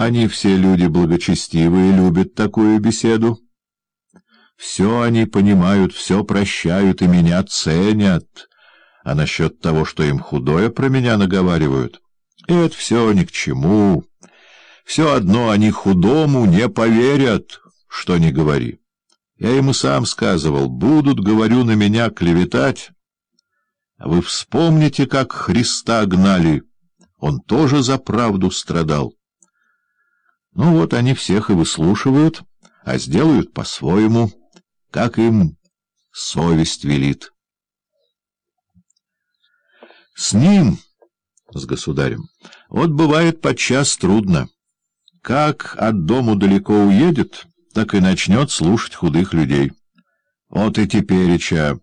Они все люди благочестивые, любят такую беседу. Все они понимают, все прощают и меня ценят. А насчет того, что им худое про меня наговаривают, это все ни к чему. Все одно они худому не поверят, что не говори. Я ему сам сказывал, будут, говорю, на меня клеветать. А вы вспомните, как Христа гнали. Он тоже за правду страдал. Ну вот они всех и выслушивают, а сделают по-своему, как им совесть велит. С ним, с государем, вот бывает подчас трудно. Как от дому далеко уедет, так и начнет слушать худых людей. Вот и тепереча,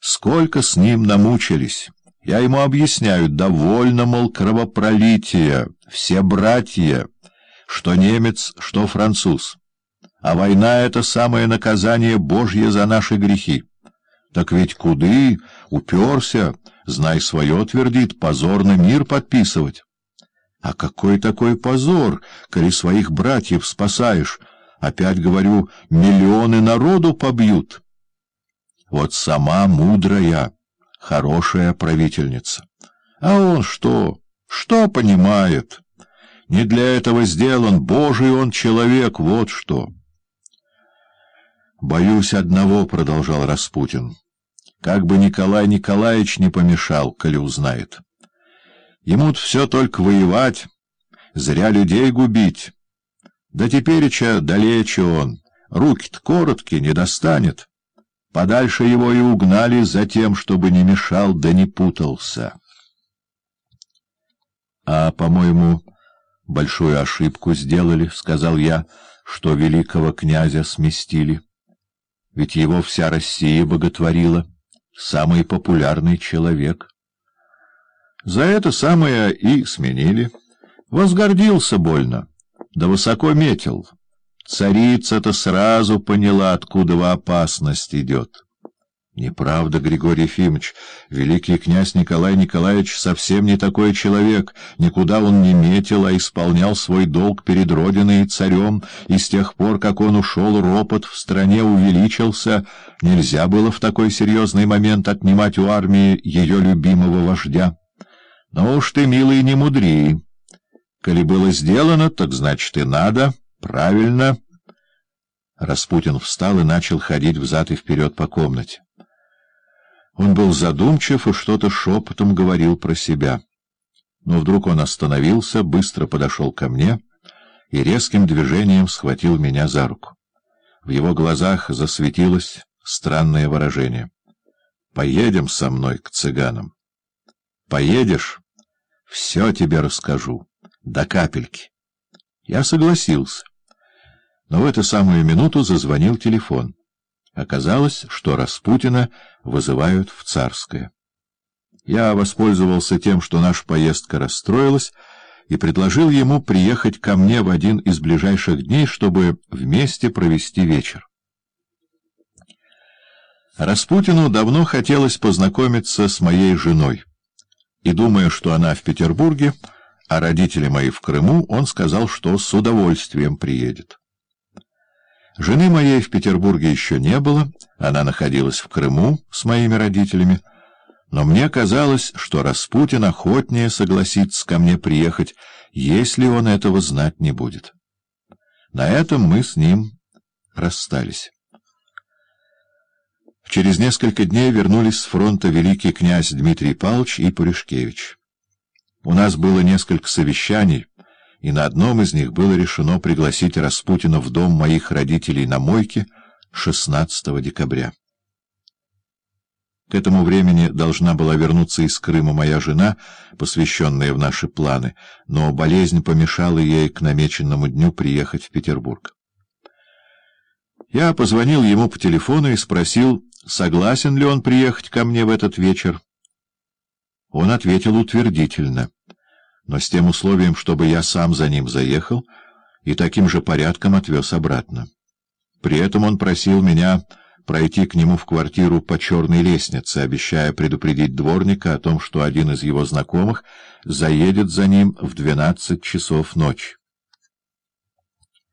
сколько с ним намучились. Я ему объясняю, довольно, мол, кровопролития, все братья, что немец, что француз. А война — это самое наказание Божье за наши грехи. Так ведь куды, уперся, знай свое, твердит, позорно мир подписывать. А какой такой позор, коли своих братьев спасаешь? Опять говорю, миллионы народу побьют. Вот сама мудрая, хорошая правительница. А он что? Что понимает? Не для этого сделан, Божий он человек, вот что. «Боюсь одного», — продолжал Распутин. «Как бы Николай Николаевич не помешал, коли узнает. Ему-то все только воевать, зря людей губить. Да тепереча далече он, руки-то короткие, не достанет. Подальше его и угнали за тем, чтобы не мешал да не путался. А, по-моему, большую ошибку сделали, — сказал я, — что великого князя сместили. Ведь его вся Россия боготворила, самый популярный человек. За это самое и сменили. Возгордился больно, да высоко метил. Царица-то сразу поняла, откуда опасность идет. Неправда, Григорий Ефимович. Великий князь Николай Николаевич совсем не такой человек. Никуда он не метил, а исполнял свой долг перед Родиной и царем, и с тех пор, как он ушел, ропот в стране увеличился. Нельзя было в такой серьезный момент отнимать у армии ее любимого вождя. Но уж ты, милый, не мудри. Коли было сделано, так значит и надо. Правильно. Распутин встал и начал ходить взад и вперед по комнате. Он был задумчив и что-то шепотом говорил про себя. Но вдруг он остановился, быстро подошел ко мне и резким движением схватил меня за руку. В его глазах засветилось странное выражение. «Поедем со мной к цыганам. Поедешь, все тебе расскажу, до капельки». Я согласился. Но в эту самую минуту зазвонил телефон. Оказалось, что Распутина вызывают в Царское. Я воспользовался тем, что наша поездка расстроилась, и предложил ему приехать ко мне в один из ближайших дней, чтобы вместе провести вечер. Распутину давно хотелось познакомиться с моей женой, и, думая, что она в Петербурге, а родители мои в Крыму, он сказал, что с удовольствием приедет. Жены моей в Петербурге еще не было, она находилась в Крыму с моими родителями, но мне казалось, что Распутин охотнее согласится ко мне приехать, если он этого знать не будет. На этом мы с ним расстались. Через несколько дней вернулись с фронта великий князь Дмитрий Павлович и Пуришкевич. У нас было несколько совещаний, и на одном из них было решено пригласить Распутина в дом моих родителей на Мойке 16 декабря. К этому времени должна была вернуться из Крыма моя жена, посвященная в наши планы, но болезнь помешала ей к намеченному дню приехать в Петербург. Я позвонил ему по телефону и спросил, согласен ли он приехать ко мне в этот вечер. Он ответил утвердительно но с тем условием, чтобы я сам за ним заехал и таким же порядком отвез обратно. При этом он просил меня пройти к нему в квартиру по черной лестнице, обещая предупредить дворника о том, что один из его знакомых заедет за ним в двенадцать часов ночи.